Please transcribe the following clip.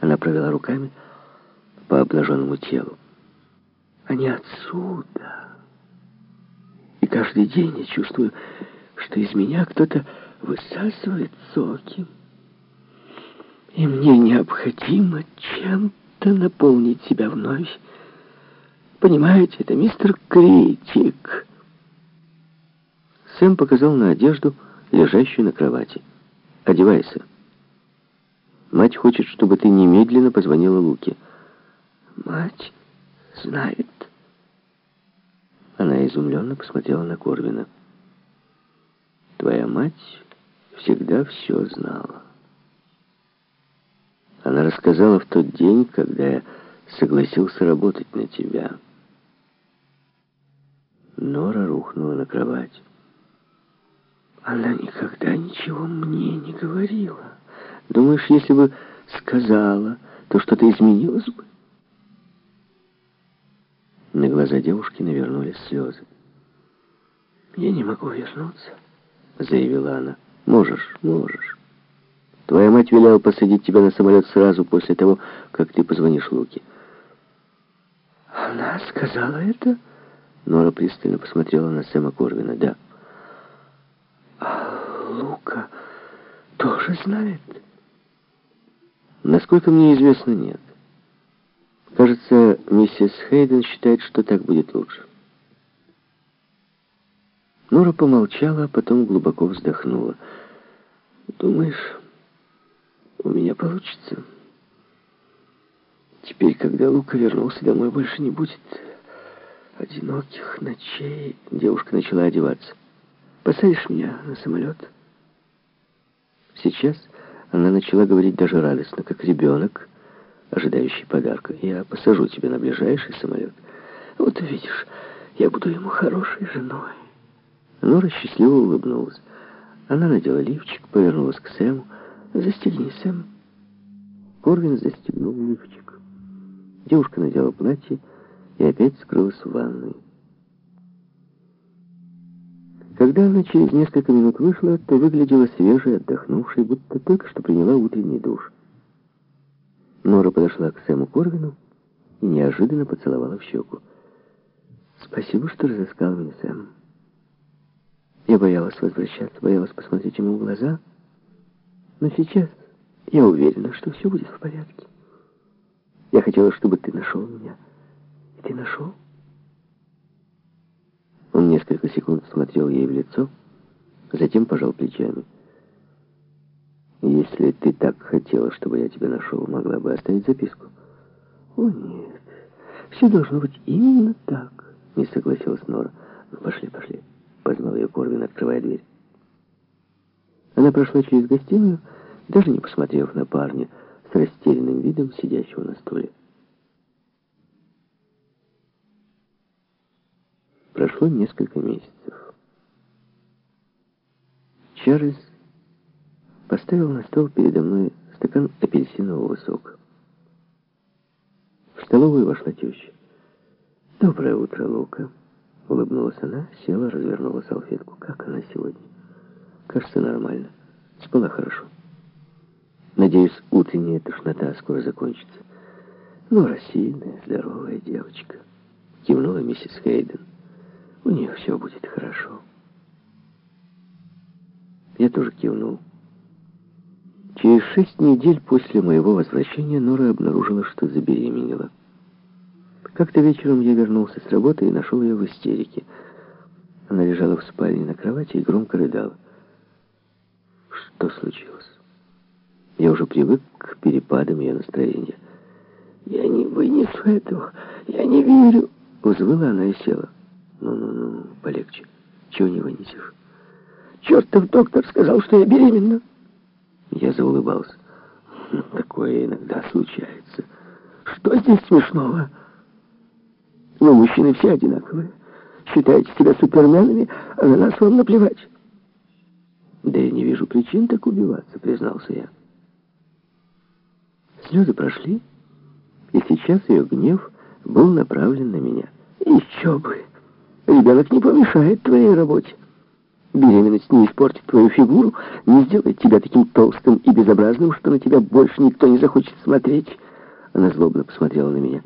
Она провела руками по обнаженному телу. Они отсюда. И каждый день я чувствую, что из меня кто-то высасывает соки. И мне необходимо чем-то наполнить себя вновь. Понимаете, это мистер Критик. Сэм показал на одежду, лежащую на кровати. «Одевайся. Мать хочет, чтобы ты немедленно позвонила Луке». «Мать знает». Она изумленно посмотрела на Корвина. «Твоя мать всегда все знала. Она рассказала в тот день, когда я согласился работать на тебя». Нора рухнула на кровать. Она никогда ничего мне не говорила. Думаешь, если бы сказала, то что-то изменилось бы? На глаза девушки навернулись слезы. «Я не могу вернуться», — заявила она. «Можешь, можешь. Твоя мать велела посадить тебя на самолет сразу после того, как ты позвонишь Луке». «Она сказала это?» Нора пристально посмотрела на Сэма Корвина. «Да». Лука тоже знает? Насколько мне известно, нет. Кажется, миссис Хейден считает, что так будет лучше. Нора помолчала, а потом глубоко вздохнула. «Думаешь, у меня получится?» Теперь, когда Лука вернулся домой, больше не будет одиноких ночей. Девушка начала одеваться. «Посадишь меня на самолет?» Сейчас она начала говорить даже радостно, как ребенок, ожидающий подарка. «Я посажу тебя на ближайший самолет. Вот увидишь, я буду ему хорошей женой». Нора счастливо улыбнулась. Она надела лифчик, повернулась к Сэму. «Застегни, Сэм». Корвин застегнул лифчик. Девушка надела платье и опять скрылась в ванной. Когда она через несколько минут вышла, то выглядела свежей, отдохнувшей, будто только что приняла утренний душ. Нора подошла к Сэму Корвину и неожиданно поцеловала в щеку. «Спасибо, что разыскал меня, Сэм. Я боялась возвращаться, боялась посмотреть ему в глаза. Но сейчас я уверена, что все будет в порядке. Я хотела, чтобы ты нашел меня. И ты нашел?» Несколько секунд смотрел ей в лицо, затем пожал плечами. «Если ты так хотела, чтобы я тебя нашел, могла бы оставить записку». «О, нет, все должно быть именно так», — не согласилась Нора. «Ну, пошли, пошли», — позвал ее Корвин, открывая дверь. Она прошла через гостиную, даже не посмотрев на парня, с растерянным видом сидящего на стуле. Прошло несколько месяцев. Чарльз поставил на стол передо мной стакан апельсинового сока. В столовую вошла теща. «Доброе утро, Лука!» Улыбнулась она, села, развернула салфетку. «Как она сегодня?» «Кажется, нормально. Спала хорошо. Надеюсь, утренняя тошнота скоро закончится. Ну, сильная, здоровая девочка», — кивнула миссис Хейден. У нее все будет хорошо. Я тоже кивнул. Через шесть недель после моего возвращения Нора обнаружила, что забеременела. Как-то вечером я вернулся с работы и нашел ее в истерике. Она лежала в спальне на кровати и громко рыдала. Что случилось? Я уже привык к перепадам ее настроения. «Я не вынесу этого, я не верю!» Узвыла она и села. Ну-ну-ну, полегче. Чего не вынесешь? Чертов доктор сказал, что я беременна. Я заулыбался. Ну, такое иногда случается. Что здесь смешного? Вы, мужчины, все одинаковые. Считаете себя суперменами, а на нас вам наплевать. Да я не вижу причин так убиваться, признался я. Слезы прошли, и сейчас ее гнев был направлен на меня. Еще бы! Ребенок не помешает твоей работе. Беременность не испортит твою фигуру, не сделает тебя таким толстым и безобразным, что на тебя больше никто не захочет смотреть. Она злобно посмотрела на меня.